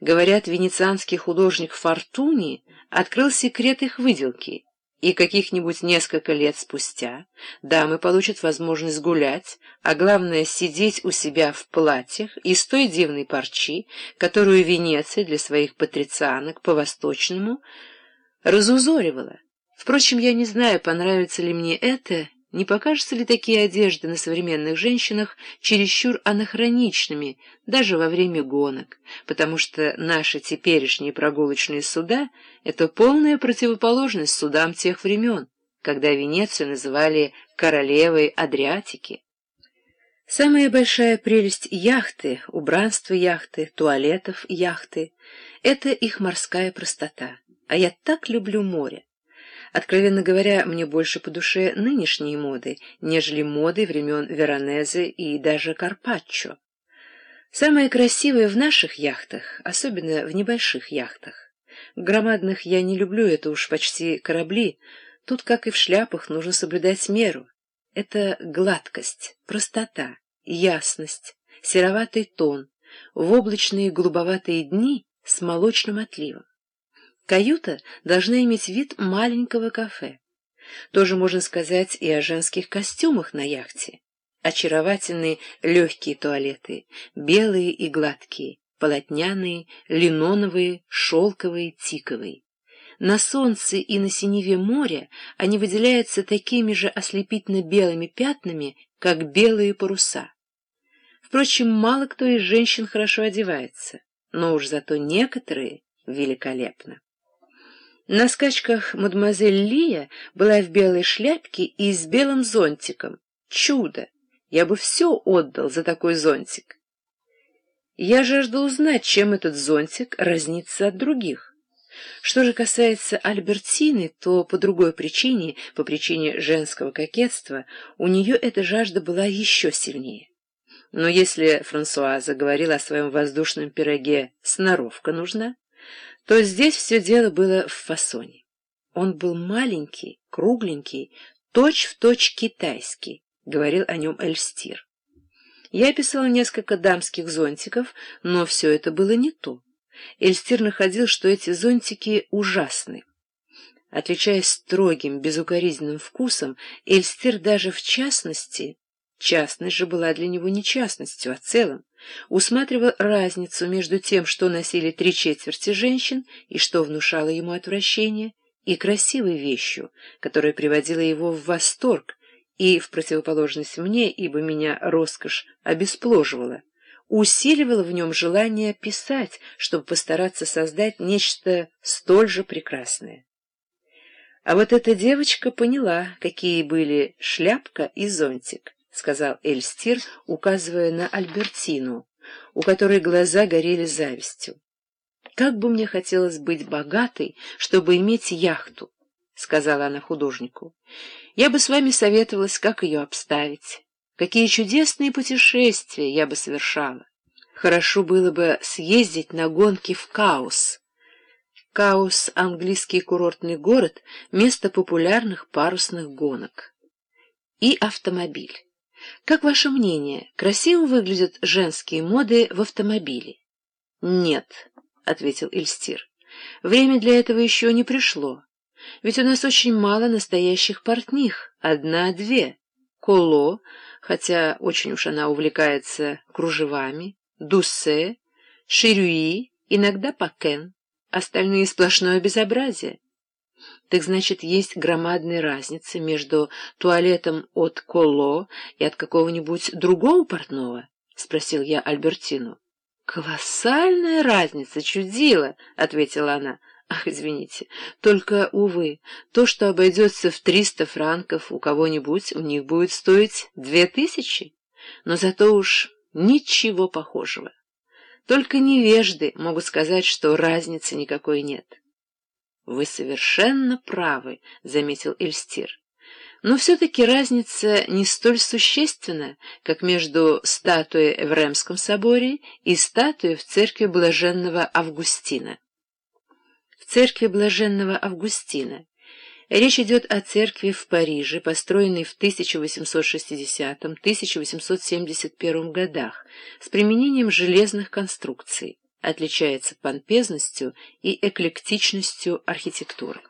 Говорят, венецианский художник Фортуни открыл секрет их выделки, и каких-нибудь несколько лет спустя дамы получат возможность гулять, а главное сидеть у себя в платьях из той дивной парчи, которую Венеция для своих патрицианок по-восточному разузоривала. Впрочем, я не знаю, понравится ли мне это не покажутся ли такие одежды на современных женщинах чересчур анахроничными, даже во время гонок, потому что наши теперешние прогулочные суда — это полная противоположность судам тех времен, когда Венецию называли «королевой Адриатики». Самая большая прелесть яхты, убранство яхты, туалетов яхты — это их морская простота. А я так люблю море. Откровенно говоря, мне больше по душе нынешние моды, нежели моды времен Веронезе и даже Карпаччо. Самое красивое в наших яхтах, особенно в небольших яхтах. Громадных я не люблю, это уж почти корабли. Тут, как и в шляпах, нужно соблюдать меру. Это гладкость, простота, ясность, сероватый тон, в облачные голубоватые дни с молочным отливом. Каюта должна иметь вид маленького кафе. Тоже можно сказать и о женских костюмах на яхте. Очаровательные легкие туалеты, белые и гладкие, полотняные, линоновые, шелковые, тиковые. На солнце и на синеве моря они выделяются такими же ослепительно белыми пятнами, как белые паруса. Впрочем, мало кто из женщин хорошо одевается, но уж зато некоторые великолепно. На скачках мадемуазель Лия была в белой шляпке и с белым зонтиком. Чудо! Я бы все отдал за такой зонтик. Я жаждал узнать, чем этот зонтик разнится от других. Что же касается Альбертины, то по другой причине, по причине женского кокетства, у нее эта жажда была еще сильнее. Но если Франсуаза говорила о своем воздушном пироге «сноровка нужна», то здесь все дело было в фасоне. Он был маленький, кругленький, точь-в-точь точь китайский, говорил о нем Эльстир. Я писала несколько дамских зонтиков, но все это было не то. Эльстир находил, что эти зонтики ужасны. Отличаясь строгим, безукоризненным вкусом, Эльстир даже в частности Частность же была для него не частностью, а целым. Усматривал разницу между тем, что носили три четверти женщин и что внушало ему отвращение, и красивой вещью, которая приводила его в восторг, и, в противоположность мне, ибо меня роскошь обеспложивала, усиливала в нем желание писать, чтобы постараться создать нечто столь же прекрасное. А вот эта девочка поняла, какие были шляпка и зонтик. — сказал Эльстир, указывая на Альбертину, у которой глаза горели завистью. «Как бы мне хотелось быть богатой, чтобы иметь яхту», — сказала она художнику. «Я бы с вами советовалась, как ее обставить. Какие чудесные путешествия я бы совершала. Хорошо было бы съездить на гонки в Каус». Каус — английский курортный город, место популярных парусных гонок. И автомобиль. Как ваше мнение, красиво выглядят женские моды в автомобиле? — Нет, — ответил Эльстир. — Время для этого еще не пришло. Ведь у нас очень мало настоящих портних, одна-две. Коло, хотя очень уж она увлекается кружевами, Дуссе, Ширюи, иногда Пакен. Остальные сплошное безобразие. Так значит, есть громадная разница между туалетом от Коло и от какого-нибудь другого портного? — спросил я Альбертину. — Колоссальная разница, чудила, — ответила она. — Ах, извините, только, увы, то, что обойдется в триста франков у кого-нибудь, у них будет стоить две тысячи. Но зато уж ничего похожего. Только невежды могут сказать, что разницы никакой нет. — Вы совершенно правы, — заметил Эльстир. Но все-таки разница не столь существенна, как между статуей в Ремском соборе и статуей в церкви Блаженного Августина. В церкви Блаженного Августина речь идет о церкви в Париже, построенной в 1860-1871 годах с применением железных конструкций. Отличается помпезностью и эклектичностью архитектуры.